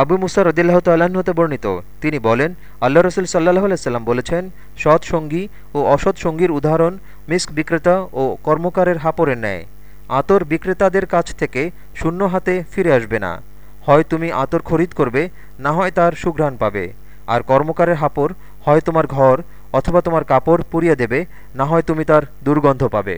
আবু মুসা রদিল্লাহ তাল্লাহ্ন হতে বর্ণিত। তিনি বলেন, আল্লাহ রসুল সাল্লাহ সাল্লাম বলেছেন, সৎ সঙ্গী ও অসৎ সঙ্গীর উদাহরণ মিস্ক বিক্রেতা ও কর্মকারের হাপড়ের ন্যায়। আতর বিক্রেতাদের কাছ থেকে শূন্য হাতে ফিরে আসবে না। হয় তুমি আতর খরিদ করবে, না হয় তার সুঘ্রাণ পাবে। আর কর্মকারের হাপড় হয় তোমার ঘর অথবা তোমার কাপড় পুড়িয়ে দেবে, না হয় তুমি তার দুর্গন্ধ পাবে।